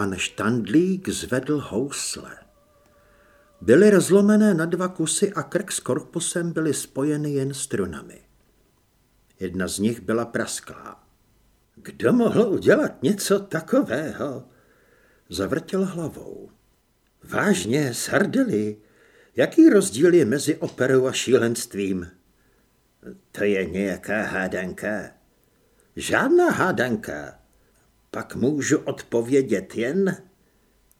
Pan Štandlík zvedl housle. Byly rozlomené na dva kusy a krk s korpusem byly spojeny jen strunami. Jedna z nich byla prasklá. Kdo mohl udělat něco takového? Zavrtěl hlavou. Vážně, sardeli, jaký rozdíl je mezi operou a šílenstvím? To je nějaká hádanka. Žádná hádanka. Pak můžu odpovědět jen,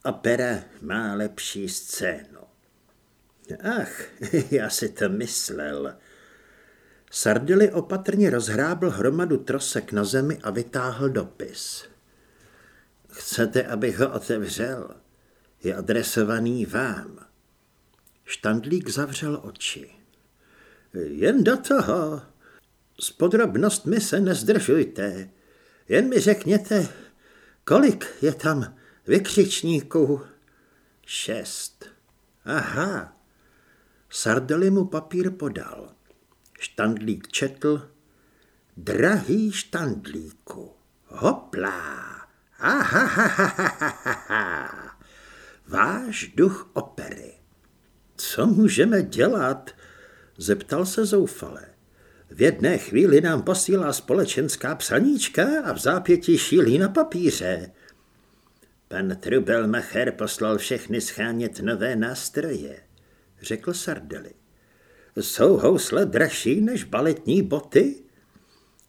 opera má lepší scénu. Ach, já si to myslel. Sardily opatrně rozhrábl hromadu trosek na zemi a vytáhl dopis. Chcete, abych ho otevřel? Je adresovaný vám. Štandlík zavřel oči. Jen do toho. S podrobnostmi se nezdržujte. Jen mi řekněte, kolik je tam vykřičníků? Šest. Aha. Sardeli mu papír podal. Štandlík četl. Drahý štandlíku, hoplá, ha. váš duch opery. Co můžeme dělat? Zeptal se zoufale. V jedné chvíli nám posílá společenská psaníčka a v zápěti šílí na papíře. Pan Trubelmacher poslal všechny schánět nové nástroje, řekl Sardeli. Jsou housle dražší než baletní boty?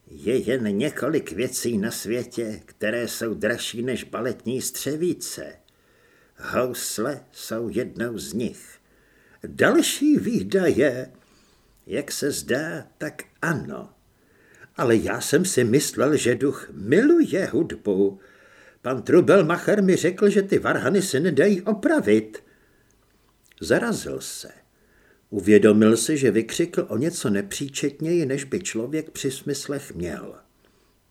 Je jen několik věcí na světě, které jsou dražší než baletní střevíce. Housle jsou jednou z nich. Další výdaje jak se zdá, tak ano. Ale já jsem si myslel, že duch miluje hudbu. Pan Trubelmacher mi řekl, že ty varhany se nedají opravit. Zarazil se. Uvědomil si, že vykřikl o něco nepříčetněji, než by člověk při smyslech měl.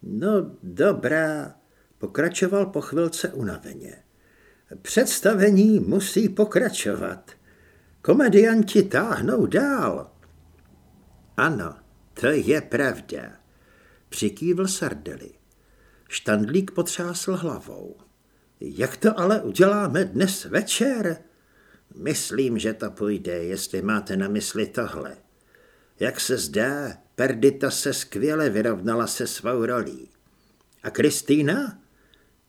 No dobrá, pokračoval po chvilce unaveně. Představení musí pokračovat. Komedianti táhnou dál. Ano, to je pravda, přikývl Sardeli. Štandlík potřásl hlavou. Jak to ale uděláme dnes večer? Myslím, že to půjde, jestli máte na mysli tohle. Jak se zdá, Perdita se skvěle vyrovnala se svou rolí. A Kristýna?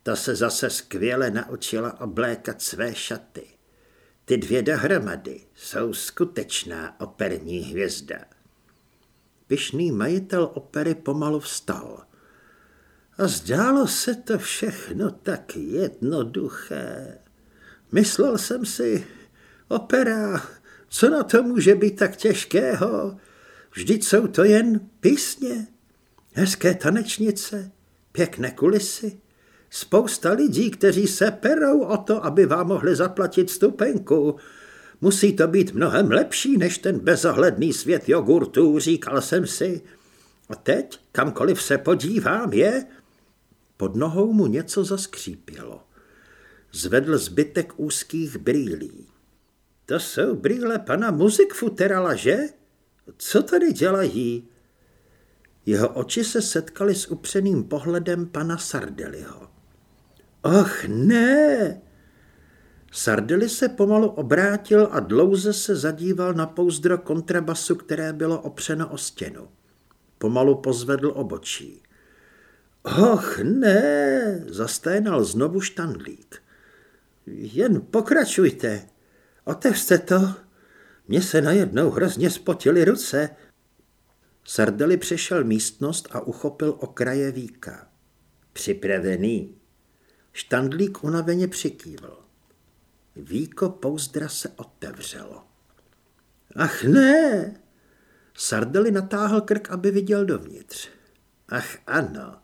Ta se zase skvěle naučila oblékat své šaty. Ty dvě dohromady jsou skutečná operní hvězda. Pyšný majitel opery pomalu vstal. A zdálo se to všechno tak jednoduché. Myslel jsem si, opera, co na to může být tak těžkého? Vždyť jsou to jen písně, hezké tanečnice, pěkné kulisy, spousta lidí, kteří se perou o to, aby vám mohli zaplatit stupenku, Musí to být mnohem lepší než ten bezohledný svět jogurtů, říkal jsem si. A teď, kamkoliv se podívám, je... Pod nohou mu něco zaskřípělo. Zvedl zbytek úzkých brýlí. To jsou brýle pana muzikfuterala, že? Co tady dělají? Jeho oči se setkaly s upřeným pohledem pana Sardeliho. Och, ne! Sardeli se pomalu obrátil a dlouze se zadíval na pouzdro kontrabasu, které bylo opřeno o stěnu. Pomalu pozvedl obočí. Och, ne, zasténal znovu štandlík. Jen pokračujte. Otevřte to. Mně se najednou hrozně spotily ruce. Sardeli přešel místnost a uchopil okraje víka. Připravený. Štandlík unaveně přikývl. Víko pouzdra se otevřelo. Ach ne! Sardeli natáhl krk, aby viděl dovnitř. Ach ano,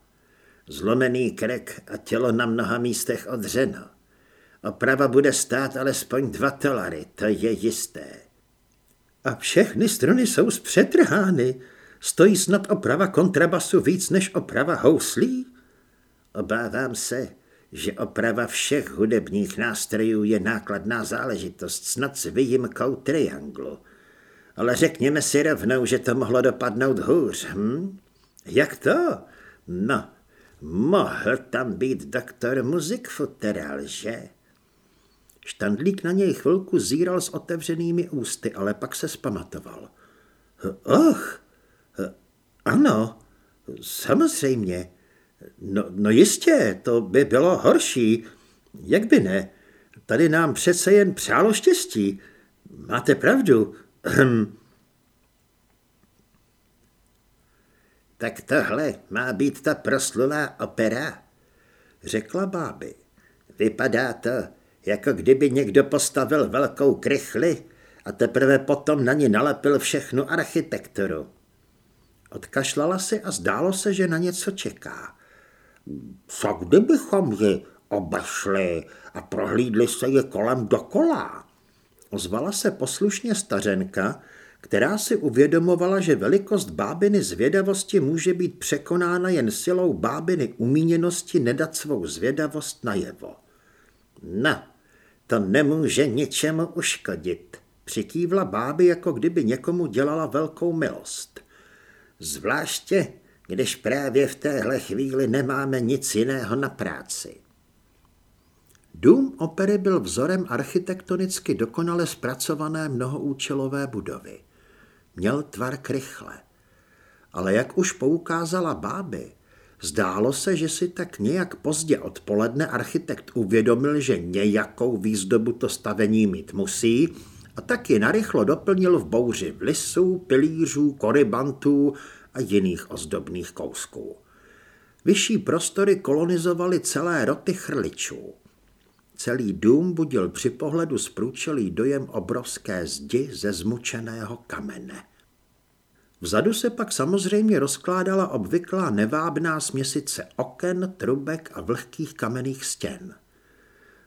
zlomený krk a tělo na mnoha místech odřeno. Oprava bude stát alespoň dva dolary, to je jisté. A všechny struny jsou zpřetrhány. Stojí snad oprava kontrabasu víc než oprava houslí? Obávám se, že oprava všech hudebních nástrojů je nákladná záležitost, snad s výjimkou trianglu. Ale řekněme si rovnou, že to mohlo dopadnout hůř, hm? Jak to? No, mohl tam být doktor Muzikfuteral, že? Štandlík na něj chvilku zíral s otevřenými ústy, ale pak se spamatoval. Och, ano, samozřejmě. No, no jistě, to by bylo horší. Jak by ne? Tady nám přece jen přálo štěstí. Máte pravdu. Tak tohle má být ta proslulá opera, řekla báby. Vypadá to, jako kdyby někdo postavil velkou krychli a teprve potom na ní nalepil všechnu architekturu. Odkašlala si a zdálo se, že na něco čeká. Co kdybychom ji obešli a prohlídli se je kolem dokola? Ozvala se poslušně stařenka, která si uvědomovala, že velikost bábiny zvědavosti může být překonána jen silou bábiny umíněnosti nedat svou zvědavost najevo. No, to nemůže ničemu uškodit, přikývla báby, jako kdyby někomu dělala velkou milost. Zvláště, když právě v téhle chvíli nemáme nic jiného na práci. Dům opery byl vzorem architektonicky dokonale zpracované mnohoúčelové budovy. Měl tvar krychle. Ale jak už poukázala báby, zdálo se, že si tak nějak pozdě odpoledne architekt uvědomil, že nějakou výzdobu to stavení mít musí a taky narychlo doplnil v bouři vlisů, pilířů, korybantů a jiných ozdobných kousků. Vyšší prostory kolonizovaly celé roty chrličů. Celý dům budil při pohledu zprůčelý dojem obrovské zdi ze zmučeného kamene. Vzadu se pak samozřejmě rozkládala obvyklá nevábná směsice oken, trubek a vlhkých kamenných stěn.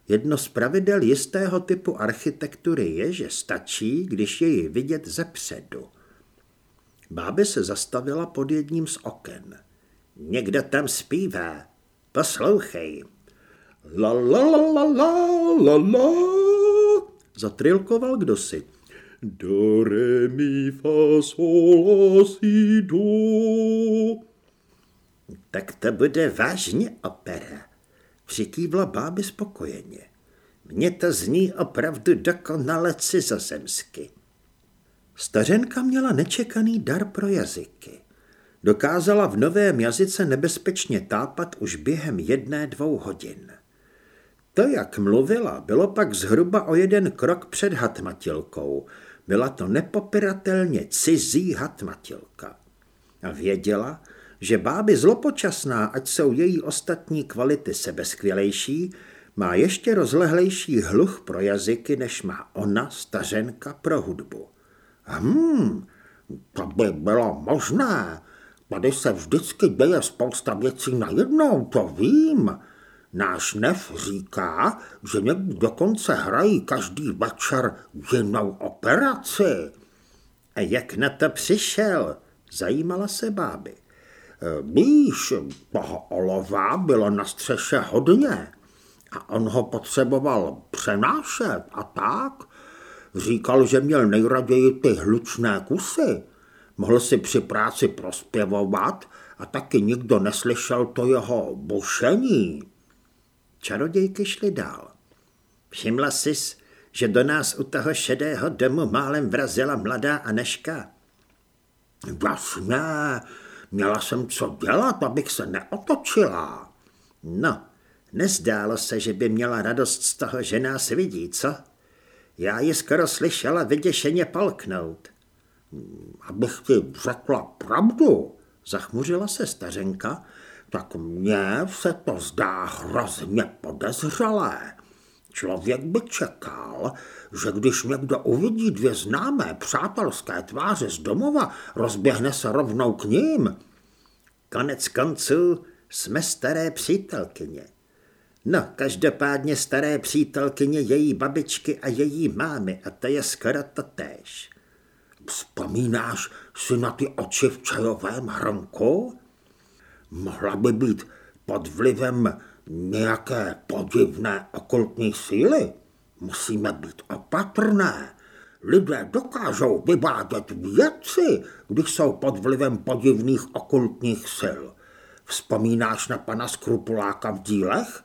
Jedno z pravidel jistého typu architektury je, že stačí, když je ji vidět ze předu. Báby se zastavila pod jedním z oken. Někdo tam zpívá. Poslouchej. La la la la la la la. Zatrilkoval kdosi. Do re mi fa sol si do. Tak to bude vážně opera přikývla báby spokojeně. Mně to zní opravdu dokonale cizozemsky. Stařenka měla nečekaný dar pro jazyky. Dokázala v novém jazyce nebezpečně tápat už během jedné dvou hodin. To, jak mluvila, bylo pak zhruba o jeden krok před hatmatilkou. Byla to nepopiratelně cizí hatmatilka. A věděla, že báby zlopočasná, ať jsou její ostatní kvality sebeskvělejší, má ještě rozlehlejší hluch pro jazyky, než má ona, stařenka, pro hudbu. Hmm, to by bylo možné. Tady se vždycky děje spousta věcí najednou, to vím. Náš nef říká, že někdy dokonce hrají každý večer jinou operaci. A jak na to přišel? Zajímala se báby. Víš, toho olova bylo na střeše hodně a on ho potřeboval přenášet a tak. Říkal, že měl nejraději ty hlučné kusy. Mohl si při práci prospěvovat a taky nikdo neslyšel to jeho bušení. Čarodějky šly dál. Všimla sis, že do nás u toho šedého domu málem vrazila mladá Aneška? Jasně, Měla jsem co dělat, abych se neotočila. No, nezdálo se, že by měla radost z toho, že nás vidí, co? Já ji skoro slyšela vyděšeně palknout. Abych ti řekla pravdu, zachmuřila se stařenka, tak mně se to zdá hrozně podezřelé. Člověk by čekal, že když někdo uvidí dvě známé přátelské tváře z domova, rozběhne se rovnou k ním. Konec konců jsme staré přítelkyně. No, každopádně staré přítelkyně její babičky a její mámy a to je skoro to též. Vzpomínáš si na ty oči v čajovém hrnku? Mohla by být pod vlivem nějaké podivné okultní síly. Musíme být opatrné. Lidé dokážou vyvádět věci, když jsou pod vlivem podivných okultních sil. Vzpomínáš na pana Skrupuláka v dílech?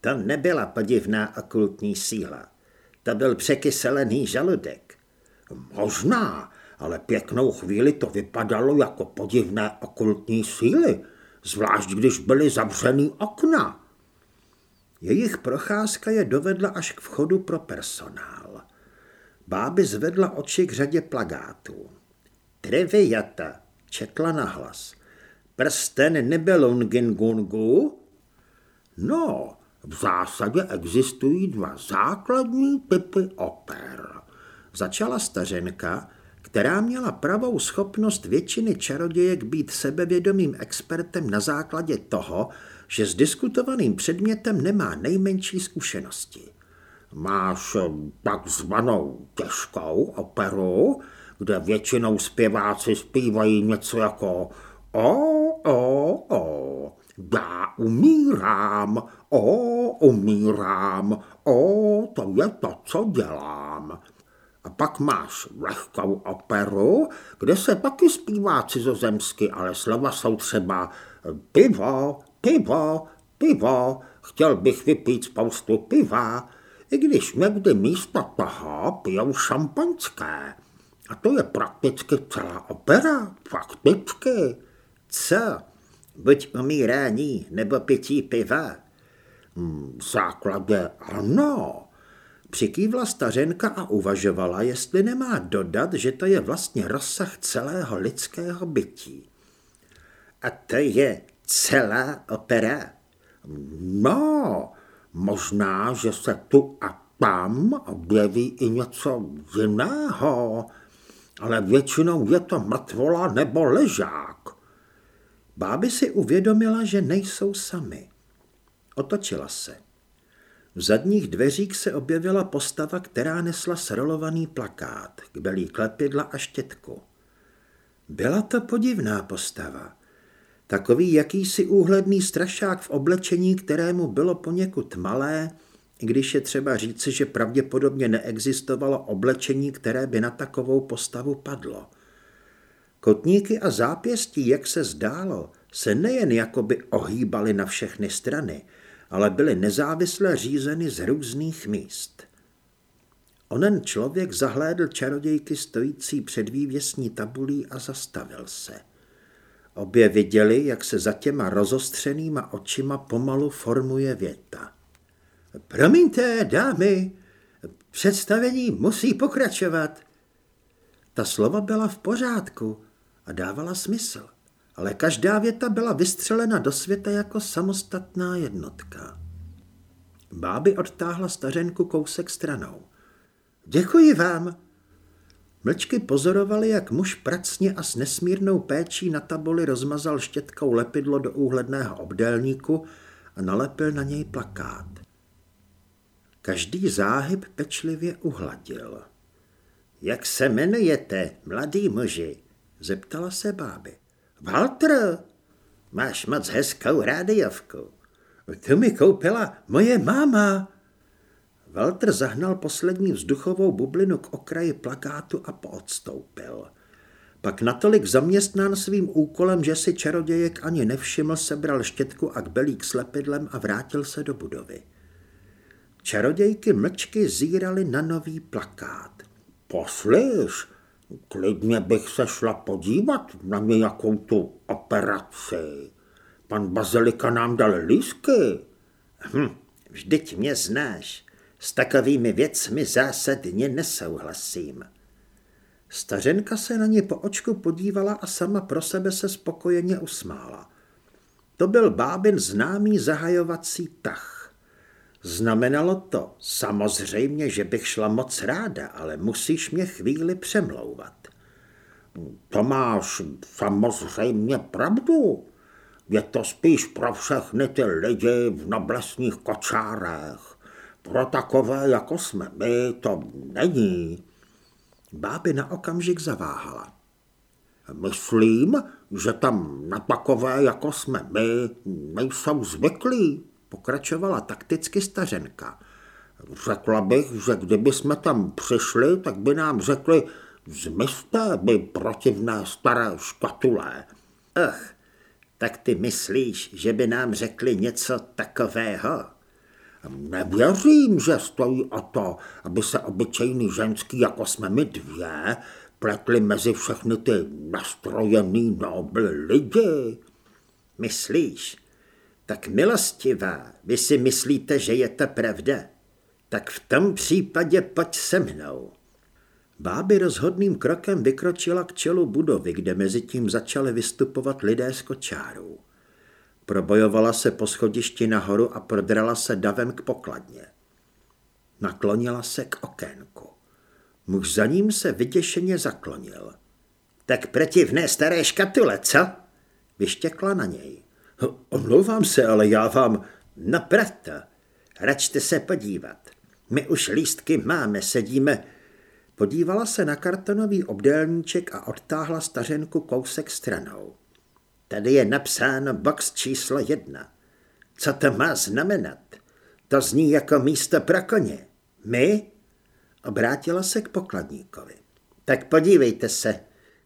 To nebyla podivná okultní síla. To byl překyselený žaludek. Možná, ale pěknou chvíli to vypadalo jako podivné okultní síly, zvlášť když byly zavřený okna. Jejich procházka je dovedla až k vchodu pro personál. Báby zvedla oči k řadě plagátů. Triviata, četla nahlas. Prsten Nibelungingungu? No, v zásadě existují dva základní typy oper. Začala stařenka, která měla pravou schopnost většiny čarodějek být sebevědomým expertem na základě toho, že s diskutovaným předmětem nemá nejmenší zkušenosti. Máš eh, takzvanou těžkou operu, kde většinou zpěváci zpívají něco jako o, o, o, já umírám, o, umírám, o, to je to, co dělám. A pak máš lehkou operu, kde se taky zpívá cizozemsky, ale slova jsou třeba pivo, pivo, pivo, chtěl bych vypít spoustu piva, i když někdy místo toho pijou šampaňské. A to je prakticky celá opera, fakticky. Co? Buď umírání nebo pití piva? Hmm, v základě ano. Přikývla stařenka a uvažovala, jestli nemá dodat, že to je vlastně rozsah celého lidského bytí. A to je celá opera? No, možná, že se tu a tam objeví i něco jiného, ale většinou je to mrtvola nebo ležák. Báby si uvědomila, že nejsou sami. Otočila se. V zadních dveřích se objevila postava, která nesla srolovaný plakát, kbelí klepidla a štětku. Byla to podivná postava. Takový jakýsi úhledný strašák v oblečení, kterému bylo poněkud malé, i když je třeba říci, že pravděpodobně neexistovalo oblečení, které by na takovou postavu padlo. Kotníky a zápěstí, jak se zdálo, se nejen jakoby ohýbaly na všechny strany, ale byly nezávisle řízeny z různých míst. Onen člověk zahlédl čarodějky stojící před vývěsní tabulí a zastavil se. Obě viděli, jak se za těma rozostřenýma očima pomalu formuje věta. Promiňte, dámy, představení musí pokračovat. Ta slova byla v pořádku a dávala smysl ale každá věta byla vystřelena do světa jako samostatná jednotka. Báby odtáhla stařenku kousek stranou. Děkuji vám. Mlčky pozorovali, jak muž pracně a s nesmírnou péčí na tabuli rozmazal štětkou lepidlo do úhledného obdélníku a nalepil na něj plakát. Každý záhyb pečlivě uhladil. Jak se jmenujete, mladý muži? Zeptala se báby. Walter, máš moc hezkou rádiovku. To mi koupila moje máma. Walter zahnal poslední vzduchovou bublinu k okraji plakátu a poodstoupil. Pak natolik zaměstnán svým úkolem, že si čarodějek ani nevšiml, sebral štětku a kbelík s lepidlem a vrátil se do budovy. Čarodějky mlčky zírali na nový plakát. Poslyš, Klidně bych se šla podívat na nějakou tu operaci. Pan Bazilika nám dal lísky. Hm, vždyť mě znáš. S takovými věcmi zásadně nesouhlasím. Stařenka se na ně po očku podívala a sama pro sebe se spokojeně usmála. To byl bábin známý zahajovací tah. Znamenalo to samozřejmě, že bych šla moc ráda, ale musíš mě chvíli přemlouvat. To máš samozřejmě pravdu. Je to spíš pro všechny ty lidi v noblesních kočárech. Pro takové, jako jsme my, to není. Báby na okamžik zaváhala. Myslím, že tam na takové, jako jsme my, nejsou zvyklí, pokračovala takticky stařenka. Řekla bych, že kdyby jsme tam přišli, tak by nám řekli, zmizte by protivné staré škatulé. Ach, tak ty myslíš, že by nám řekli něco takového? Nevěřím, že stojí o to, aby se obyčejný ženský, jako jsme my dvě, pletli mezi všechny ty nastrojený nobl lidi. Myslíš? Tak milostivá, vy si myslíte, že je to pravda? Tak v tom případě pojď se mnou. Báby rozhodným krokem vykročila k čelu budovy, kde mezi tím začaly vystupovat lidé z kočárů. Probojovala se po schodišti nahoru a prodrala se davem k pokladně. Naklonila se k okénku. Muž za ním se vyděšeně zaklonil. Tak protivné staré škatule, co? Vyštěkla na něj. Omlouvám se, ale já vám... No proto. Račte se podívat. My už lístky máme, sedíme... Podívala se na kartonový obdélníček a odtáhla stařenku kousek stranou. Tady je napsáno box číslo jedna. Co to má znamenat? To zní jako místo pro koně. My? Obrátila se k pokladníkovi. Tak podívejte se,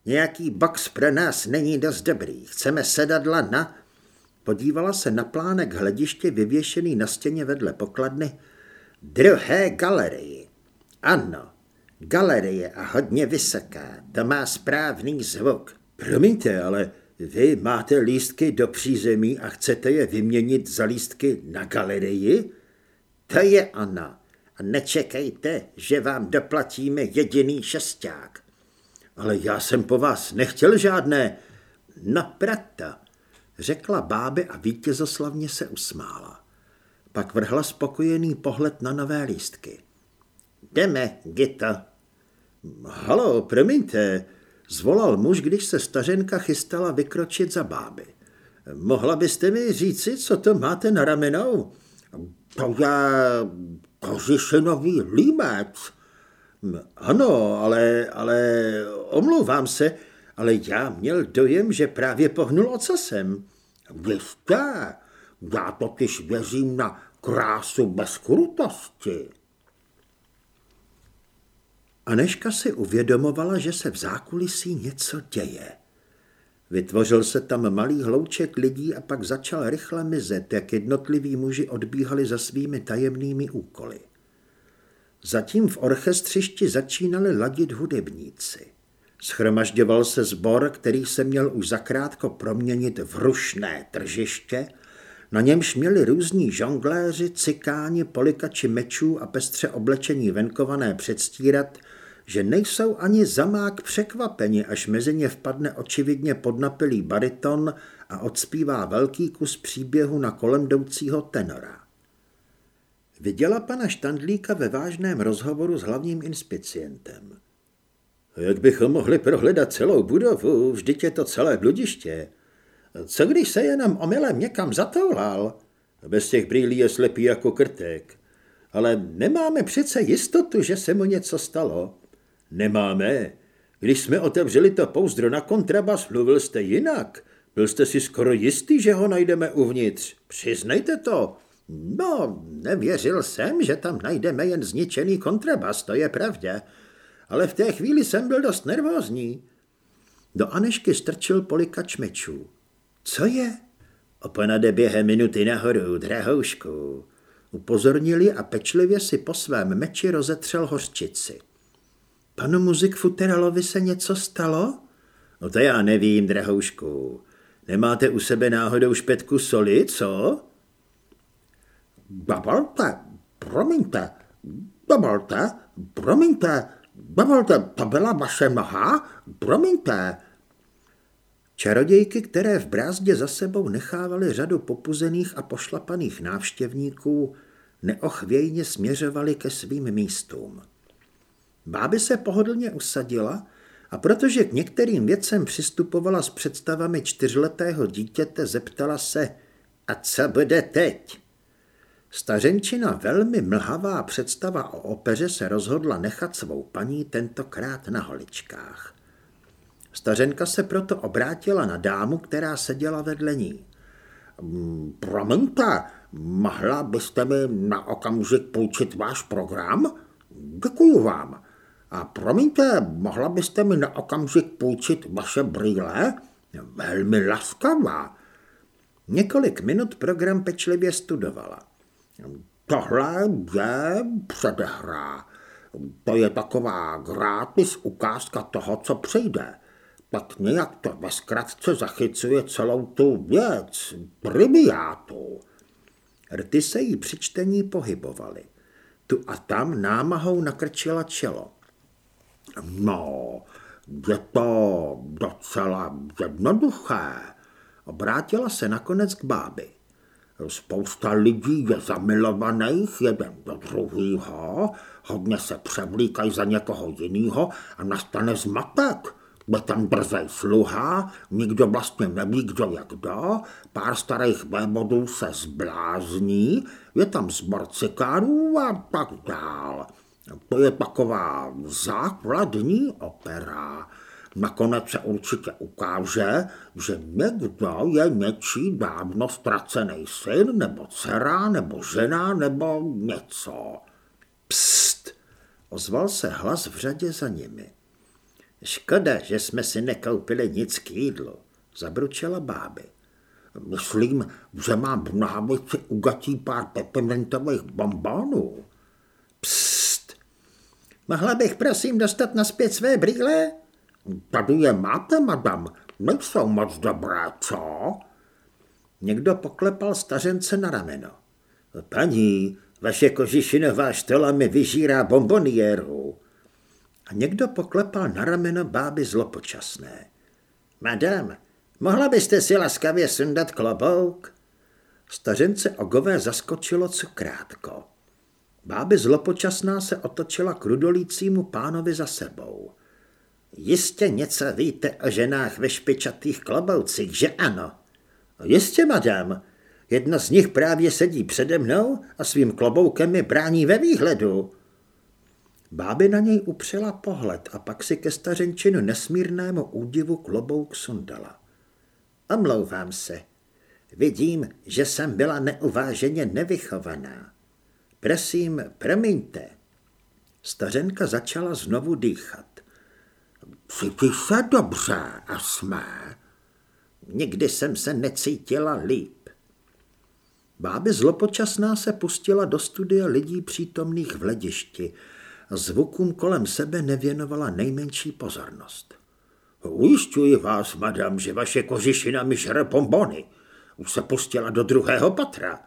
nějaký box pro nás není dost dobrý. Chceme sedadla na... Podívala se na plánek hlediště vyvěšený na stěně vedle pokladny. Druhé galerii. Ano, galerie a hodně vysoká. To má správný zvuk. Promiňte, ale vy máte lístky do přízemí a chcete je vyměnit za lístky na galerii? To je ona. A nečekejte, že vám doplatíme jediný šesták. Ale já jsem po vás nechtěl žádné. No proto, řekla báby a vítězoslavně se usmála. Pak vrhla spokojený pohled na nové lístky. Jdeme, Gito. Halo, promiňte, Zvolal muž, když se stařenka chystala vykročit za báby. Mohla byste mi říci, co to máte na ramenou? To je kožišinový límec. Ano, ale, ale omlouvám se, ale já měl dojem, že právě pohnul ocasem. Vy jste, já totiž věřím na krásu bez krutosti. Aneška si uvědomovala, že se v zákulisí něco děje. Vytvořil se tam malý hlouček lidí a pak začal rychle mizet, jak jednotliví muži odbíhali za svými tajemnými úkoly. Zatím v orchestřišti začínali ladit hudebníci. Schromažďoval se sbor, který se měl už zakrátko proměnit v rušné tržiště, na němž měli různí žongléři, cikáni, polikači mečů a pestře oblečení venkované předstírat, že nejsou ani zamák překvapeni, až mezi ně vpadne očividně podnapilý bariton a odspívá velký kus příběhu na kolem jdoucího tenora. Viděla pana Štandlíka ve vážném rozhovoru s hlavním inspicientem. Jak bychom mohli prohledat celou budovu, vždyť je to celé bludiště. Co když se jenom omylem někam zatoulal? Bez těch brýlí je slepý jako krtek. Ale nemáme přece jistotu, že se mu něco stalo. Nemáme. Když jsme otevřeli to pouzdro na kontrabas, mluvil jste jinak. Byl jste si skoro jistý, že ho najdeme uvnitř. Přiznejte to. No, nevěřil jsem, že tam najdeme jen zničený kontrabas, to je pravda. Ale v té chvíli jsem byl dost nervózní. Do Anešky strčil polikač mečů. Co je? Oponade během minuty nahoru, drahoušku. Upozornili a pečlivě si po svém meči rozetřel hořčici. Panu muzik Futeralovi se něco stalo? No to já nevím, drahoušku. Nemáte u sebe náhodou špetku soli, co? Dovolte, promiňte, dovolte, promiňte, dovolte, to byla vaše noha, promiňte. Čarodějky, které v brázdě za sebou nechávaly řadu popuzených a pošlapaných návštěvníků, neochvějně směřovaly ke svým místům. Báby se pohodlně usadila A protože k některým věcem přistupovala s představami čtyřletého dítěte, zeptala se, a co bude teď? Stařenčina velmi mlhavá představa o opeře se rozhodla nechat svou paní tentokrát na holičkách. Stařenka se proto obrátila na dámu, která seděla vedle ní. Mm, promiňte, mohla byste mi na okamžik půjčit váš program? Děkuju vám. A promiňte, mohla byste mi na okamžik půjčit vaše brýle? Velmi laskavá. Několik minut program pečlivě studovala. Tohle je předehra. To je taková gratis ukázka toho, co přijde. Pak nějak to ve zkratce zachycuje celou tu věc, primiátu. Rty se jí při čtení pohybovaly. Tu a tam námahou nakrčila čelo. No, je to docela jednoduché. Obrátila se nakonec k bábi. Spousta lidí je zamilovaných jeden do druhého, hodně se převlíkají za někoho jiného a nastane zmatek. Je tam brzej sluha, nikdo vlastně neví, kdo je kdo, pár starých vévodů se zblázní, je tam zbor cikárů a tak dál. To je taková základní opera. Nakonec se určitě ukáže, že někdo je něčí dávno ztracený syn, nebo dcera, nebo žena, nebo něco. Psst, ozval se hlas v řadě za nimi. Škoda, že jsme si nekoupili nic k jídlu, zabručela báby. Myslím, že mám v náhvici ugatí pár peppermintových bombonů. Psst, mohla bych prosím dostat naspět své brýle? Tady je máte, madam, nejsou moc dobré, co? Někdo poklepal stařence na rameno. Paní, vaše kožišinová štola mi vyžírá bomboniéru. A někdo poklepal na rameno báby zlopočasné. Madam, mohla byste si laskavě sundat klobouk? Stařence ogové zaskočilo cukrátko. Báby zlopočasná se otočila k rudolícímu pánovi za sebou. Jistě něco víte o ženách ve špičatých kloboucích, že ano? Jistě, madam. Jedna z nich právě sedí přede mnou a svým kloboukem mi brání ve výhledu. Báby na něj upřela pohled a pak si ke stařenčinu nesmírnému údivu klobouk sundala. Omlouvám se. Vidím, že jsem byla neuváženě nevychovaná. Prosím, promiňte. Stařenka začala znovu dýchat. Cítíš se dobře, jsme. Nikdy jsem se necítila líp. Báby zlopočasná se pustila do studia lidí přítomných v ledišti a zvukům kolem sebe nevěnovala nejmenší pozornost. Ujišťuji vás, madam, že vaše kožišina mi žere pombony. Už se pustila do druhého patra.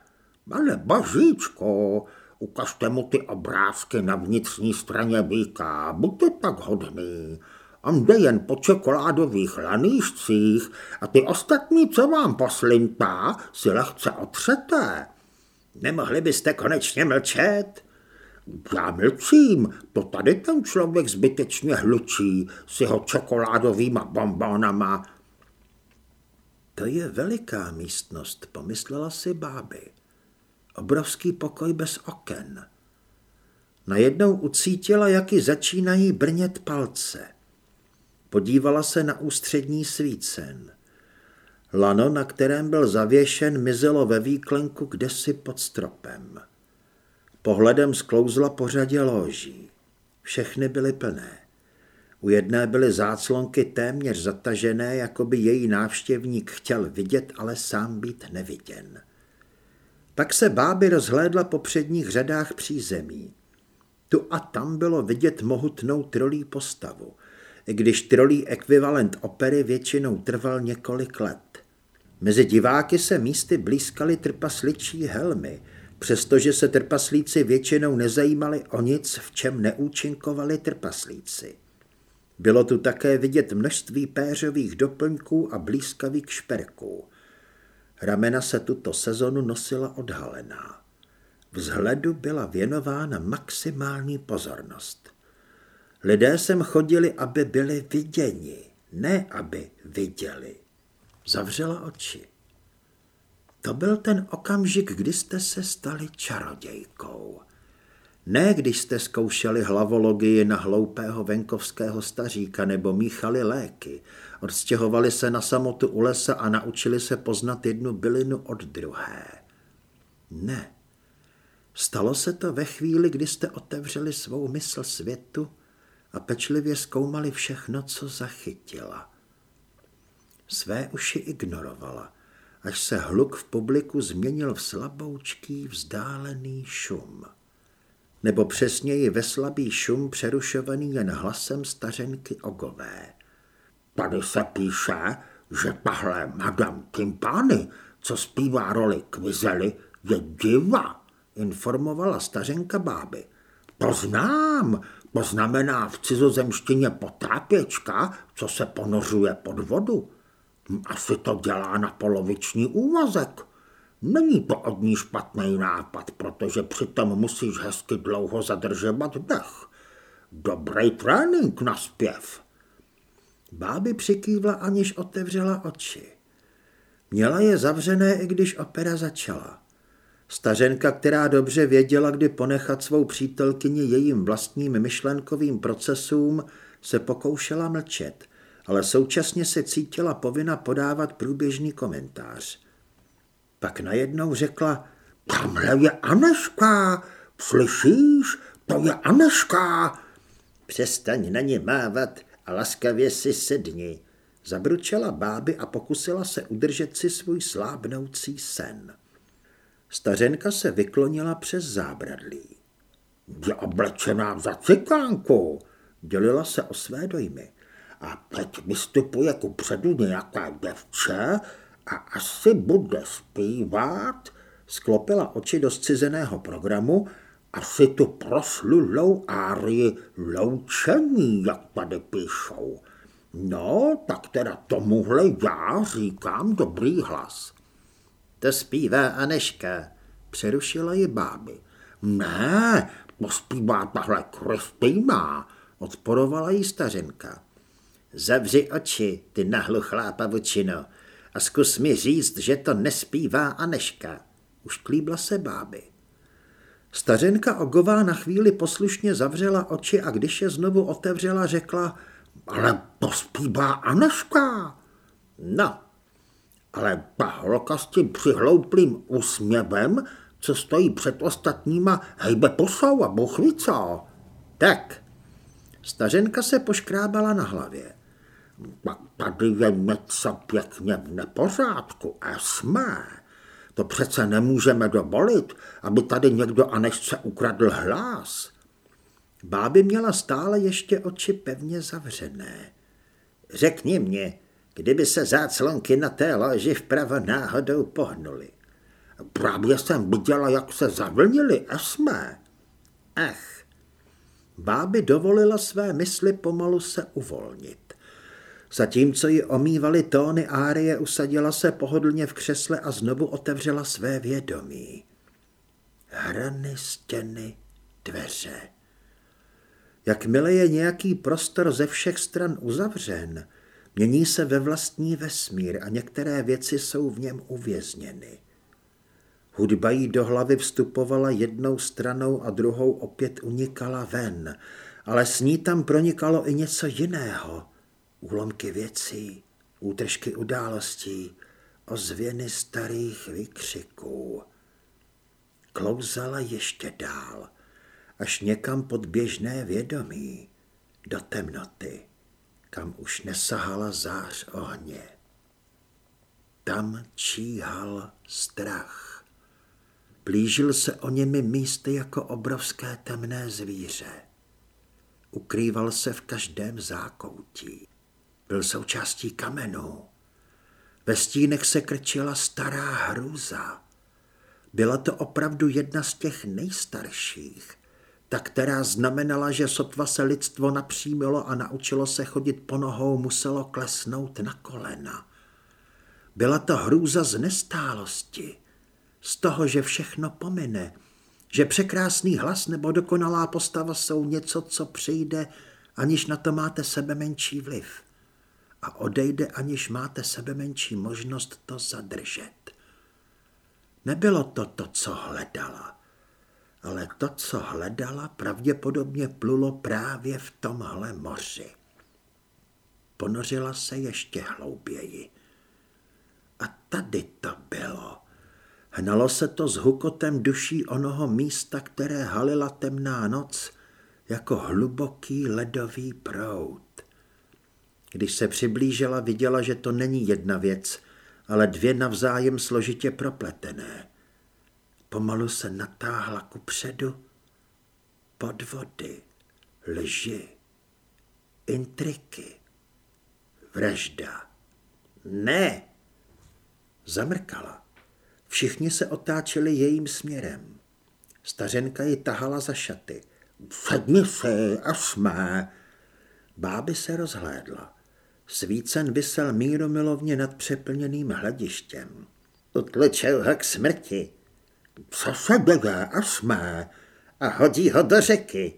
Ale bažíčko, ukažte mu ty obrázky na vnitřní straně býka, buďte tak hodný. On jde jen po čokoládových lanýšcích a ty ostatní, co vám poslintá, si lehce otřete. Nemohli byste konečně mlčet? Já mlčím, to tady ten člověk zbytečně hlučí s jeho čokoládovýma bombónama. To je veliká místnost, pomyslela si báby. Obrovský pokoj bez oken. Najednou ucítila, jak ji začínají brnět palce. Podívala se na ústřední svícen. Lano, na kterém byl zavěšen, mizelo ve výklenku kdesi pod stropem. Pohledem sklouzla po řadě loží. Všechny byly plné. U jedné byly záclonky téměř zatažené, jako by její návštěvník chtěl vidět, ale sám být neviděn. Pak se báby rozhlédla po předních řadách přízemí. Tu a tam bylo vidět mohutnou trolí postavu – když trolí ekvivalent opery většinou trval několik let. Mezi diváky se místy blízkaly trpasličí helmy, přestože se trpaslíci většinou nezajímali o nic, v čem neúčinkovali trpaslíci. Bylo tu také vidět množství péřových doplňků a blízkavých šperků. Ramena se tuto sezonu nosila odhalená. Vzhledu byla věnována maximální pozornost. Lidé sem chodili, aby byli viděni, ne aby viděli. Zavřela oči. To byl ten okamžik, kdy jste se stali čarodějkou. Ne, když jste zkoušeli hlavologii na hloupého venkovského staříka nebo míchali léky, odstěhovali se na samotu u lesa a naučili se poznat jednu bylinu od druhé. Ne. Stalo se to ve chvíli, kdy jste otevřeli svou mysl světu a pečlivě zkoumali všechno, co zachytila. Své uši ignorovala, až se hluk v publiku změnil v slaboučký vzdálený šum nebo přesněji ve slabý šum přerušovaný jen hlasem stařenky Ogové. Tady se píše, že tahle Madame Timpány, co zpívá roli Kvizely, je diva, informovala stařenka báby. To znám, to znamená v cizozemštině potápěčka, co se ponořuje pod vodu. Asi to dělá na poloviční úvazek. Není to od ní špatný nápad, protože přitom musíš hezky dlouho zadržovat dech. Dobrý trénink na zpěv. Báby přikývla, aniž otevřela oči. Měla je zavřené, i když opera začala. Stařenka, která dobře věděla, kdy ponechat svou přítelkyni jejím vlastním myšlenkovým procesům, se pokoušela mlčet, ale současně se cítila povinna podávat průběžný komentář. Pak najednou řekla, tamhle je Aneška, slyšíš, to je Aneška. Přestaň na ně mávat a laskavě si sedni. Zabručela báby a pokusila se udržet si svůj slábnoucí sen. Stařenka se vyklonila přes zábradlí. Je oblečená za cikánku, dělila se o své dojmy. A teď vystupuje ku předu nějaká děvče, a asi bude zpívat, sklopila oči do zcizeného programu, asi tu proslulou árii loučení, jak tady píšou. No, tak teda tomuhle já říkám dobrý hlas. To zpívá Aneška, přerušila ji báby. Ne, to zpívá tahle Kristýna, odporovala jí stařenka. Zavři oči, ty nahluchlá pavučino, a zkus mi říct, že to nespívá Aneška. Už klíbla se báby. Stařenka Ogová na chvíli poslušně zavřela oči a když je znovu otevřela, řekla, ale to zpívá Aneška. No, ale ta holka s tím přihlouplým úsměvem, co stojí před ostatníma, hejbe posou a buchvico. Tak, stařenka se poškrábala na hlavě. Pak tady je něco pěkně v nepořádku, a jsme. To přece nemůžeme dovolit, aby tady někdo Anešce ukradl hlas. Báby měla stále ještě oči pevně zavřené. Řekni mě, kdyby se záclonky na té loži vpravo náhodou pohnuly. Právě jsem viděla, jak se zavlnili, jsme. Ach, báby dovolila své mysli pomalu se uvolnit. Zatímco ji omývaly tóny árie, usadila se pohodlně v křesle a znovu otevřela své vědomí. Hrany, stěny, dveře. Jakmile je nějaký prostor ze všech stran uzavřen, mění se ve vlastní vesmír a některé věci jsou v něm uvězněny. Hudba jí do hlavy vstupovala jednou stranou a druhou opět unikala ven, ale s ní tam pronikalo i něco jiného – úlomky věcí, útržky událostí, ozvěny starých vykřiků. Klouzala ještě dál, až někam pod běžné vědomí, do temnoty, kam už nesahala zář ohně. Tam číhal strach. Blížil se o němi místy jako obrovské temné zvíře. Ukrýval se v každém zákoutí byl součástí kamenů. Ve stínech se krčila stará hrůza. Byla to opravdu jedna z těch nejstarších, ta, která znamenala, že sotva se lidstvo napřímilo a naučilo se chodit po nohou, muselo klesnout na kolena. Byla to hrůza z nestálosti, z toho, že všechno pomine, že překrásný hlas nebo dokonalá postava jsou něco, co přijde aniž na to máte sebe menší vliv. A odejde, aniž máte sebe menší možnost to zadržet. Nebylo to to, co hledala, ale to, co hledala, pravděpodobně plulo právě v tomhle moři. Ponořila se ještě hlouběji. A tady to bylo. Hnalo se to s hukotem duší onoho místa, které halila temná noc jako hluboký ledový prout. Když se přiblížila, viděla, že to není jedna věc, ale dvě navzájem složitě propletené. Pomalu se natáhla ku předu. Podvody, lži, intriky, vražda. Ne! Zamrkala. Všichni se otáčeli jejím směrem. Stařenka ji tahala za šaty. Sedni si a jsme. Báby se rozhlédla. Svícen vysel míromilovně nad přeplněným hledištěm. Utlučil ho k smrti. Co se děje a? A hodí ho do řeky.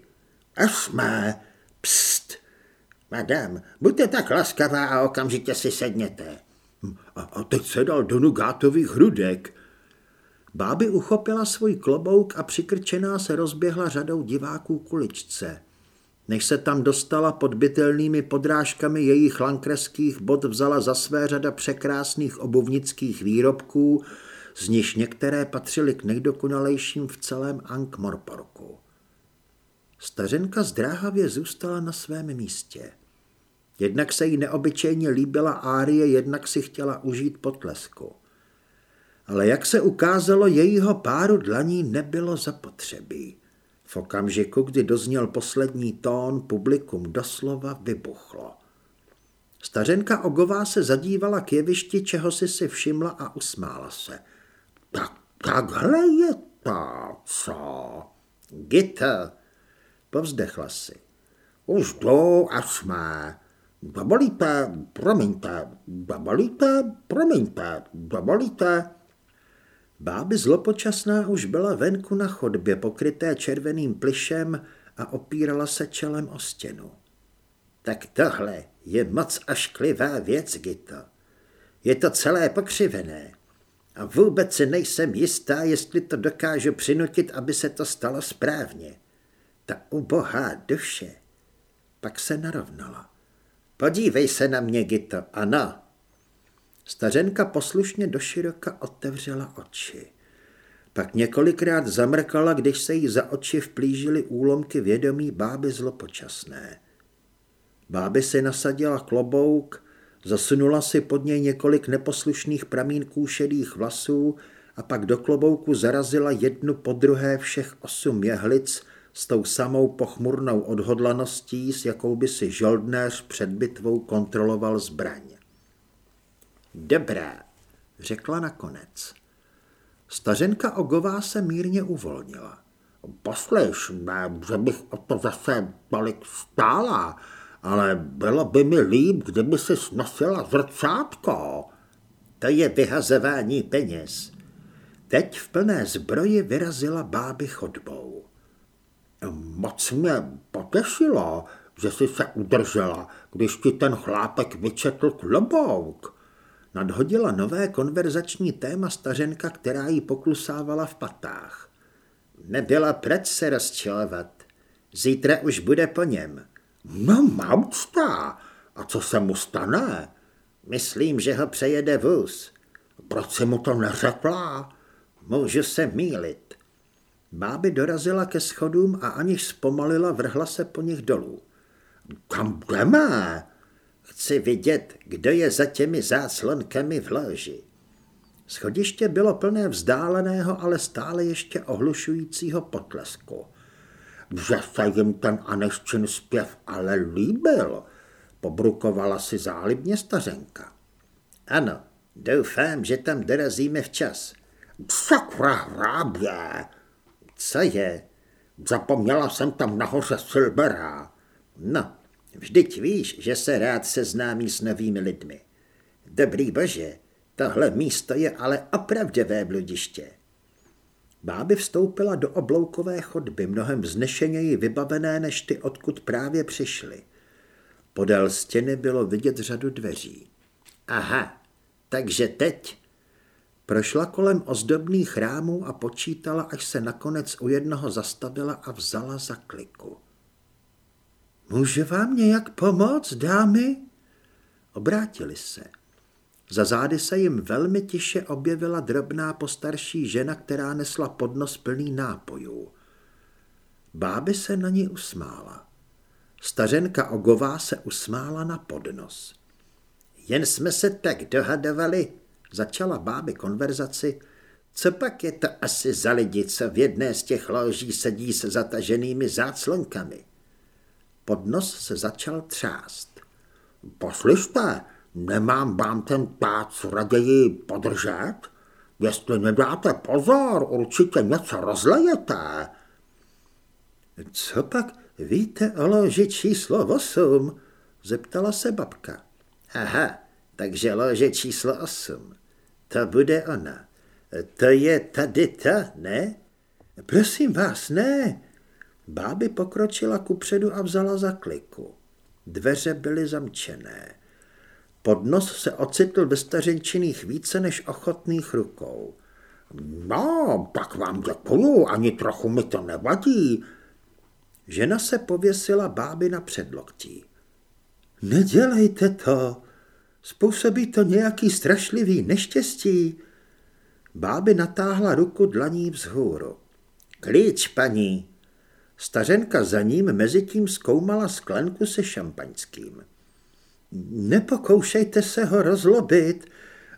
A. Pst. Madam, buďte tak laskavá a okamžitě si sedněte. A, a teď se dal do nugátových hrudek. Báby uchopila svůj klobouk a přikrčená se rozběhla řadou diváků kuličce. Než se tam dostala pod bytelnými podrážkami jejich lankreských bod vzala za své řada překrásných obuvnických výrobků, z nichž některé patřily k nejdokonalejším v celém Ankh-Morporku. Stařenka zdráhavě zůstala na svém místě. Jednak se jí neobyčejně líbila árie, jednak si chtěla užít potlesku. Ale jak se ukázalo, jejího páru dlaní nebylo zapotřebí. V okamžiku, kdy dozněl poslední tón, publikum doslova vybuchlo. Stařenka Ogová se zadívala k jevišti, čeho si si všimla a usmála se. Tak takhle je to, co? Gita, povzdechla si. Už jdu a jsme. Dovolíte, promiňte, dovolíte, promiňte, dovolíte. Báby zlopočasná už byla venku na chodbě, pokryté červeným plišem a opírala se čelem o stěnu. Tak tohle je moc ašklivá věc, Gito. Je to celé pokřivené. A vůbec si nejsem jistá, jestli to dokážu přinutit, aby se to stalo správně. Ta ubohá duše. Pak se narovnala. Podívej se na mě, Gito, ano. Stařenka poslušně doširoka otevřela oči. Pak několikrát zamrkala, když se jí za oči vplížily úlomky vědomí báby zlopočasné. Báby si nasadila klobouk, zasunula si pod něj několik neposlušných pramínků šedých vlasů a pak do klobouku zarazila jednu po druhé všech osm jehlic s tou samou pochmurnou odhodlaností, s jakou by si žoldnéř před bitvou kontroloval zbraň. Dobrá, řekla nakonec. Stařenka Ogová se mírně uvolnila. Poslyš, ne, že bych o to zase tolik stála, ale bylo by mi líp, kdyby si snosila zrcátko. To je vyhazování peněz. Teď v plné zbroji vyrazila báby chodbou. Moc mě potěšilo, že jsi se udržela, když ti ten chlápek vyčetl klobouk. Nadhodila nové konverzační téma stařenka, která jí poklusávala v patách. Nebyla preč se rozčilovat. Zítra už bude po něm. No maucta, a co se mu stane? Myslím, že ho přejede vůz. Proč si mu to neřekla? Můžu se mílit. Báby dorazila ke schodům a aniž zpomalila, vrhla se po nich dolů. Kam jdeme? Chci vidět, kdo je za těmi záslonkami v loži. Schodiště bylo plné vzdáleného, ale stále ještě ohlušujícího potlesku. Že se jim ten Aneščin zpěv ale líbil, pobrukovala si zálibně stařenka. Ano, doufám, že tam dorazíme včas. Sakra hrábě! Co je? Zapomněla jsem tam nahoře Silbera. No, Vždyť víš, že se rád seznámí s novými lidmi. Dobrý bože, tohle místo je ale opravdové bludiště. Báby vstoupila do obloukové chodby, mnohem vznešeněji vybavené než ty, odkud právě přišly. Podél stěny bylo vidět řadu dveří. Aha, takže teď? Prošla kolem ozdobných chrámů a počítala, až se nakonec u jednoho zastavila a vzala za kliku. Může vám nějak pomoct, dámy? Obrátili se. Za zády se jim velmi tiše objevila drobná postarší žena, která nesla podnos plný nápojů. Báby se na ní usmála. Stařenka Ogová se usmála na podnos. Jen jsme se tak dohadovali, začala báby konverzaci, co pak je to asi za lidi, co v jedné z těch loží sedí se zataženými záclonkami? Podnos se začal třást. Poslyšte, nemám vám ten pác raději podržet? Jestli nedáte pozor, určitě něco rozlejete. Co pak víte o loži číslo 8? Zeptala se babka. Aha, takže lože číslo 8. To bude ona. To je tady ta, ne? Prosím vás, ne. Báby pokročila kupředu a vzala za kliku. Dveře byly zamčené. Podnos se ocitl ve stařenčiných více než ochotných rukou. No, tak vám děkuju, ani trochu mi to nevadí. Žena se pověsila báby na předloktí. Nedělejte to, způsobí to nějaký strašlivý neštěstí. Báby natáhla ruku dlaní vzhůru. Klíč, paní. Stařenka za ním mezitím zkoumala sklenku se šampaňským. Nepokoušejte se ho rozlobit,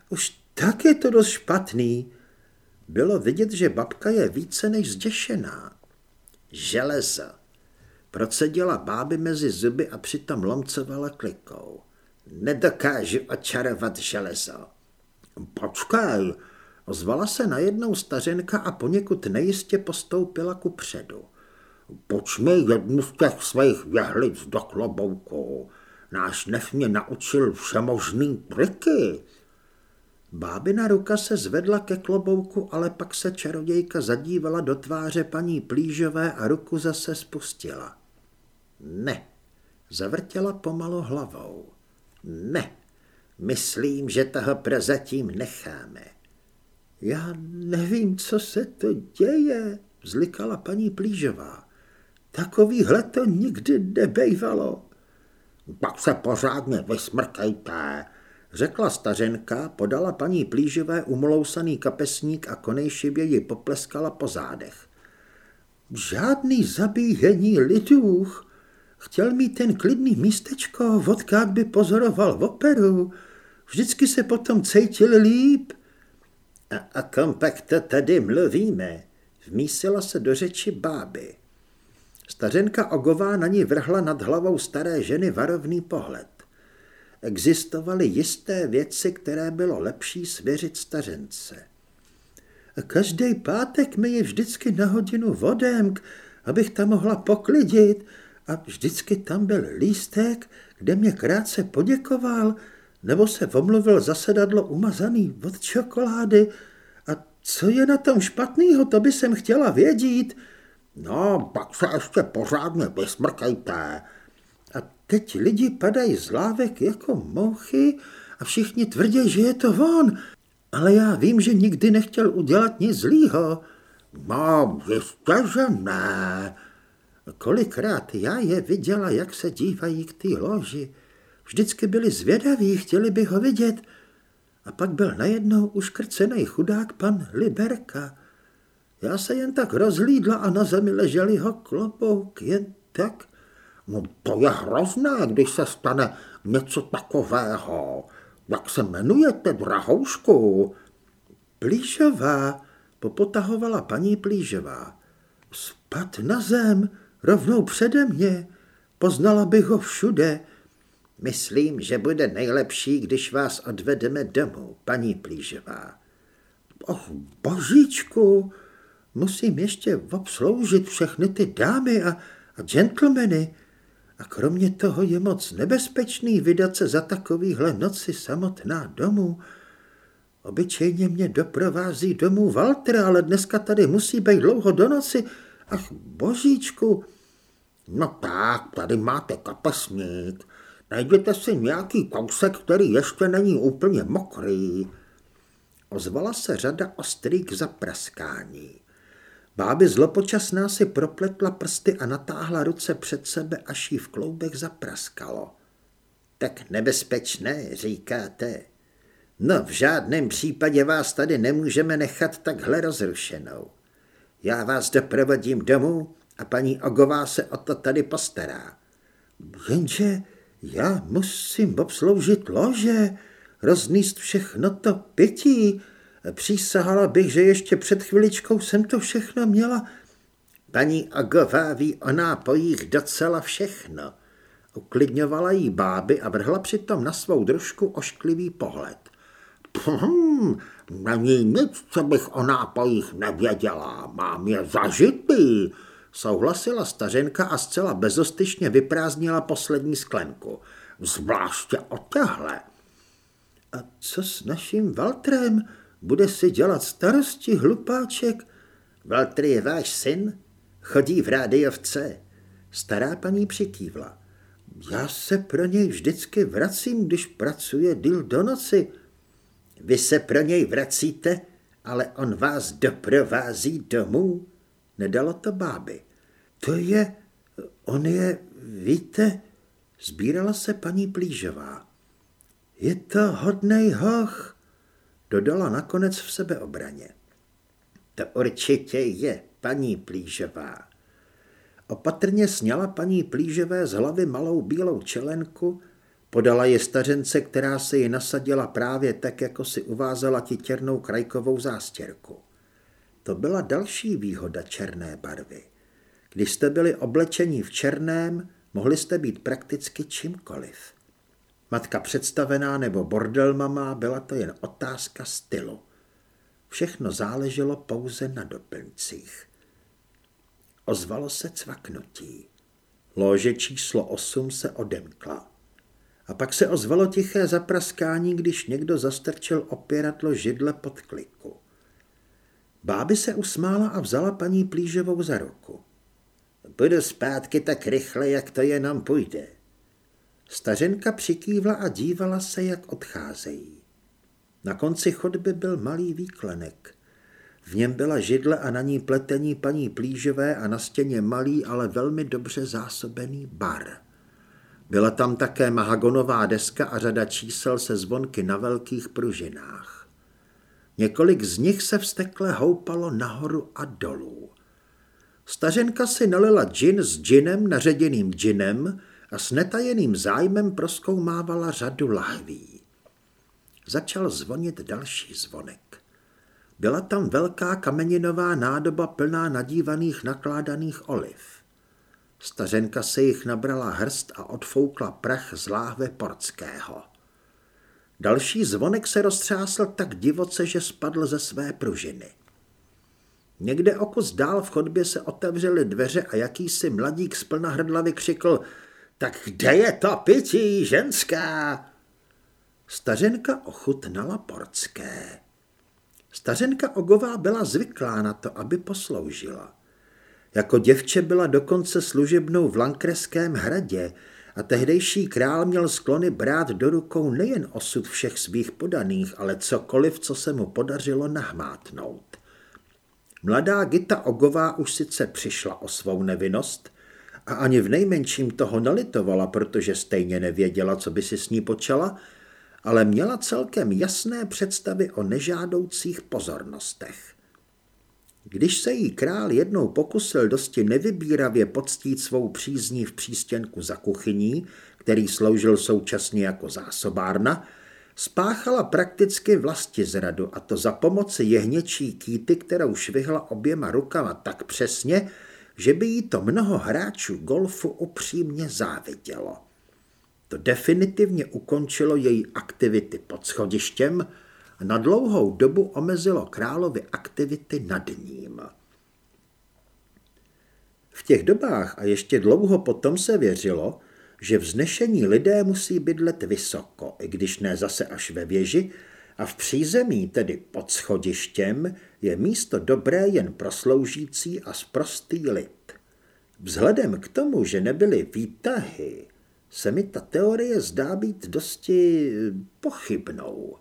už tak je to dost špatný. Bylo vidět, že babka je více než zděšená. Železo. Procedila báby mezi zuby a přitom lomcovala klikou. Nedokážu očarovat železo. Počkej, ozvala se najednou stařenka a poněkud nejistě postoupila ku předu. Počmi jednu z těch svých jehlic do klobouku. Náš nef mě naučil všemožný triky. Bábina ruka se zvedla ke klobouku, ale pak se čarodějka zadívala do tváře paní Plížové a ruku zase spustila. Ne, zavrtěla pomalu hlavou. Ne, myslím, že toho prozatím necháme. Já nevím, co se to děje, vzlikala paní Plížová. Takovýhle to nikdy nebejvalo. Pak se pořádně vysmrkejte, řekla stařenka, podala paní Plížové umlousaný kapesník a konejšivě ji popleskala po zádech. Žádný zabíjení lidůch. Chtěl mít ten klidný místečko, odkud by pozoroval v operu. Vždycky se potom cítil líp. A, a kom pak to tady mluvíme? Vmísila se do řeči báby. Stařenka Ogová na ní vrhla nad hlavou staré ženy varovný pohled. Existovaly jisté věci, které bylo lepší svěřit stařence. Každý pátek mi je vždycky na hodinu vodem, abych tam mohla poklidit a vždycky tam byl lístek, kde mě krátce poděkoval, nebo se omluvil za sedadlo umazaný od čokolády. A co je na tom špatného, to by jsem chtěla vědět. No, pak se ještě pořádně vysmrkejte. A teď lidi padají z lávek jako mouchy a všichni tvrdí, že je to on. Ale já vím, že nikdy nechtěl udělat nic zlýho. No, jistě, že ne. Kolikrát já je viděla, jak se dívají k té loži. Vždycky byli zvědaví, chtěli by ho vidět. A pak byl najednou uškrcený chudák pan Liberka. Já se jen tak rozhlídla a na zemi ležel jeho klobouk, jen tak. No to je hrozné, když se stane něco takového. Jak se jmenujete, drahoušku? Plíšová, popotahovala paní Plížová. Spad na zem, rovnou přede mě. Poznala bych ho všude. Myslím, že bude nejlepší, když vás odvedeme domů, paní Plížová. Och, božíčku, musím ještě obsloužit všechny ty dámy a, a gentlemany. A kromě toho je moc nebezpečný vydat se za takovýhle noci samotná domů. Obyčejně mě doprovází domů Walter, ale dneska tady musí být dlouho do noci. Ach, božíčku. No tak, tady máte kapesník. najděte si nějaký kousek, který ještě není úplně mokrý. Ozvala se řada ostrých zapraskání. Báby zlopočasná si propletla prsty a natáhla ruce před sebe, až jí v kloubech zapraskalo. Tak nebezpečné, říkáte. No, v žádném případě vás tady nemůžeme nechat takhle rozrušenou. Já vás doprovodím domů a paní Ogová se o to tady postará. Jenže já musím obsloužit lože, rozníst všechno to pití. Přísahala bych, že ještě před chviličkou jsem to všechno měla. Paní Ogová ví o nápojích docela všechno. Uklidňovala jí báby a vrhla přitom na svou družku ošklivý pohled. Hm, není nic, co bych o nápojích nevěděla, mám je zažitý, souhlasila stařenka a zcela bezostyšně vyprázdnila poslední sklenku. Zvláště o těhle. A co s naším Valtrem? Bude si dělat starosti, hlupáček? Valtr je váš syn? Chodí v rádiovce. Stará paní přikývla. Já se pro něj vždycky vracím, když pracuje díl do noci. Vy se pro něj vracíte, ale on vás doprovází domů? Nedalo to báby. To je, on je, víte, sbírala se paní Plížová. Je to hodnej hoch, dodala nakonec v sebeobraně. To určitě je, paní Plížová. Opatrně sněla paní Plížové z hlavy malou bílou čelenku, podala je stařence, která se ji nasadila právě tak, jako si uvázala titěrnou krajkovou zástěrku. To byla další výhoda černé barvy. Když jste byli oblečení v černém, mohli jste být prakticky čímkoliv. Matka představená nebo bordel mama byla to jen otázka stylu. Všechno záleželo pouze na doplňcích. Ozvalo se cvaknutí. Lože číslo 8 se odemkla. A pak se ozvalo tiché zapraskání, když někdo zastrčil opěradlo židle pod kliku. Báby se usmála a vzala paní Plížovou za ruku. Půjdu zpátky tak rychle, jak to jenom půjde. Stařenka přikývla a dívala se, jak odcházejí. Na konci chodby byl malý výklenek. V něm byla židle a na ní pletení paní Plížové a na stěně malý, ale velmi dobře zásobený bar. Byla tam také mahagonová deska a řada čísel se zvonky na velkých pružinách. Několik z nich se vstekle houpalo nahoru a dolů. Stařenka si nalila džin s džinem naředěným džinem a s netajeným zájmem proskoumávala řadu lahví. Začal zvonit další zvonek. Byla tam velká kameninová nádoba plná nadívaných nakládaných oliv. Stařenka se jich nabrala hrst a odfoukla prach z láhve portského. Další zvonek se roztřásl tak divoce, že spadl ze své pružiny. Někde o kus dál v chodbě se otevřely dveře a jakýsi mladík z plna hrdla vykřikl Tak kde je to pití, ženská? Stařenka ochutnala portské. Stařenka Ogová byla zvyklá na to, aby posloužila. Jako děvče byla dokonce služebnou v Lankreském hradě a tehdejší král měl sklony brát do rukou nejen osud všech svých podaných, ale cokoliv, co se mu podařilo nahmátnout. Mladá Gita Ogová už sice přišla o svou nevinnost a ani v nejmenším toho nalitovala, protože stejně nevěděla, co by si s ní počala, ale měla celkem jasné představy o nežádoucích pozornostech. Když se jí král jednou pokusil dosti nevybíravě poctít svou přízní v přístěnku za kuchyní, který sloužil současně jako zásobárna, spáchala prakticky vlasti zradu a to za pomoci jehněčí kýty, kterou švihla oběma rukama tak přesně, že by jí to mnoho hráčů golfu upřímně závidělo. To definitivně ukončilo její aktivity pod schodištěm a na dlouhou dobu omezilo královi aktivity nad ním. V těch dobách a ještě dlouho potom se věřilo, že vznešení lidé musí bydlet vysoko, i když ne zase až ve věži, a v přízemí, tedy pod schodištěm, je místo dobré jen pro sloužící a sprostý lid. Vzhledem k tomu, že nebyly výtahy, se mi ta teorie zdá být dosti pochybnou.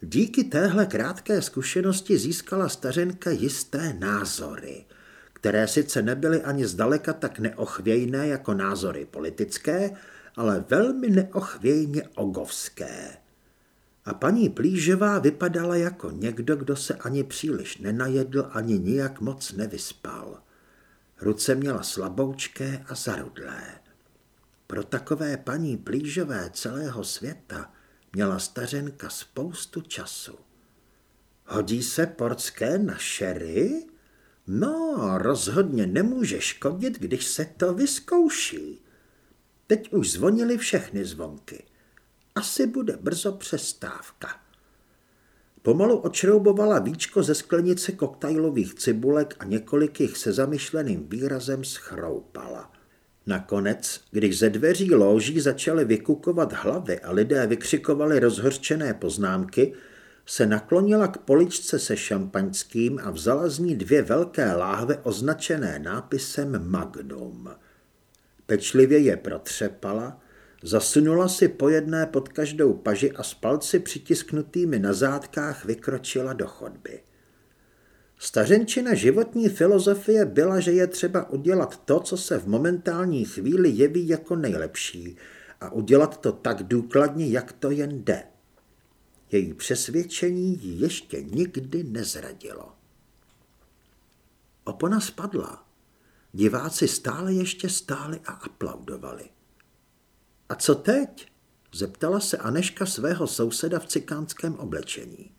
Díky téhle krátké zkušenosti získala stařenka jisté názory, které sice nebyly ani zdaleka tak neochvějné jako názory politické, ale velmi neochvějně ogovské. A paní Plížová vypadala jako někdo, kdo se ani příliš nenajedl, ani nijak moc nevyspal. Ruce měla slaboučké a zarudlé. Pro takové paní Plížové celého světa měla stařenka spoustu času. Hodí se portské na šery? No, rozhodně nemůže škodit, když se to vyzkouší. Teď už zvonily všechny zvonky. Asi bude brzo přestávka. Pomalu očroubovala víčko ze sklenice koktajlových cibulek a několik jich se zamyšleným výrazem schroupala. Nakonec, když ze dveří lóží začaly vykukovat hlavy a lidé vykřikovali rozhorčené poznámky, se naklonila k poličce se šampaňským a vzala z ní dvě velké láhve označené nápisem Magnum. Pečlivě je protřepala, zasunula si po jedné pod každou paži a s palci přitisknutými na zádkách vykročila do chodby. Stařenčina životní filozofie byla, že je třeba udělat to, co se v momentální chvíli jeví jako nejlepší a udělat to tak důkladně, jak to jen jde. Její přesvědčení ji ještě nikdy nezradilo. Opona spadla. Diváci stále ještě stáli a aplaudovali. A co teď? Zeptala se Aneška svého souseda v cikánském oblečení.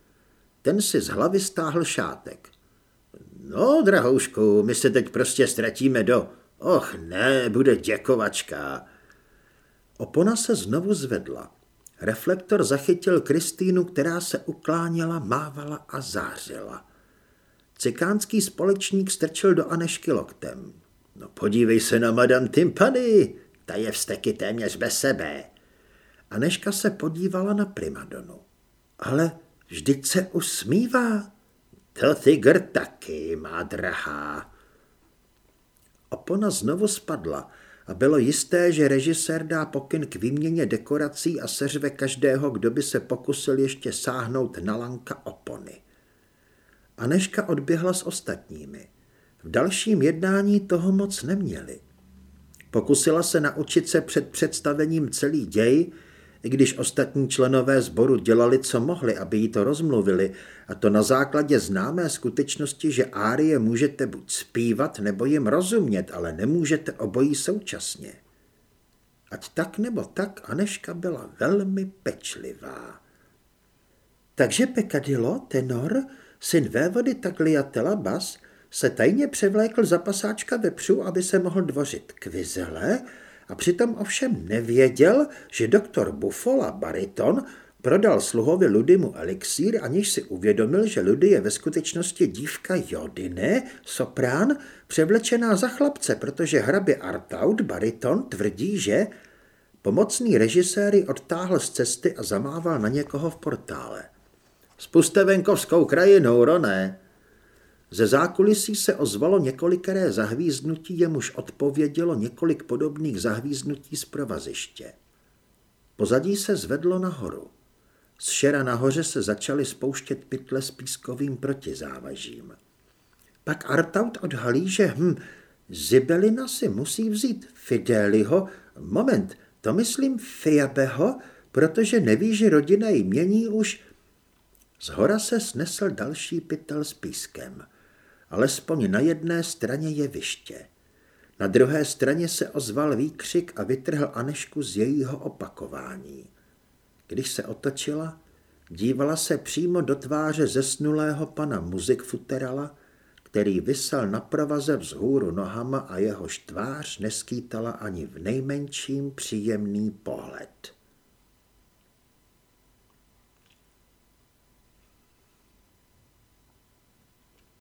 Ten si z hlavy stáhl šátek. No, drahoušku, my se teď prostě ztratíme do... Och ne, bude děkovačka. Opona se znovu zvedla. Reflektor zachytil Kristýnu, která se ukláněla, mávala a zářila. Cikánský společník strčil do Anešky loktem. No podívej se na Madame Timpany, ta je vsteky téměř bez sebe. Aneška se podívala na primadonu. Ale vždyť se usmívá. To tygr taky, má drahá. Opona znovu spadla a bylo jisté, že režisér dá pokyn k výměně dekorací a seřve každého, kdo by se pokusil ještě sáhnout na lanka opony. Aneška odběhla s ostatními. V dalším jednání toho moc neměli. Pokusila se naučit se před představením celý děj, i když ostatní členové sboru dělali, co mohli, aby jí to rozmluvili, a to na základě známé skutečnosti, že árie můžete buď zpívat, nebo jim rozumět, ale nemůžete obojí současně. Ať tak nebo tak, Aneška byla velmi pečlivá. Takže Pekadilo, tenor, syn vévody Tagliatela Bas, se tajně převlékl za pasáčka vepřů, aby se mohl dvořit kvizele a přitom ovšem nevěděl, že doktor Bufola bariton prodal sluhovi Ludymu elixír, aniž si uvědomil, že Ludy je ve skutečnosti dívka Jodine, soprán, převlečená za chlapce, protože hrabě Artaud, bariton, tvrdí, že pomocný režiséry odtáhl z cesty a zamával na někoho v portále. Spuste venkovskou krajinu, Roné, ze zákulisí se ozvalo několikeré zahvízdnutí, jemuž odpovědělo několik podobných zahvízdnutí z provaziště. Pozadí se zvedlo nahoru. Z šera nahoře se začaly spouštět pytle s pískovým protizávažím. Pak Artaut odhalí, že hm, Zibelina si musí vzít Fideliho, moment, to myslím Fiabeho, protože neví, že rodina jmění už... Z hora se snesl další pytel s pískem alespoň na jedné straně jeviště. Na druhé straně se ozval výkřik a vytrhl Anešku z jejího opakování. Když se otočila, dívala se přímo do tváře zesnulého pana muzikfuterala, který vysel na provaze vzhůru nohama a jeho tvář neskýtala ani v nejmenším příjemný pohled.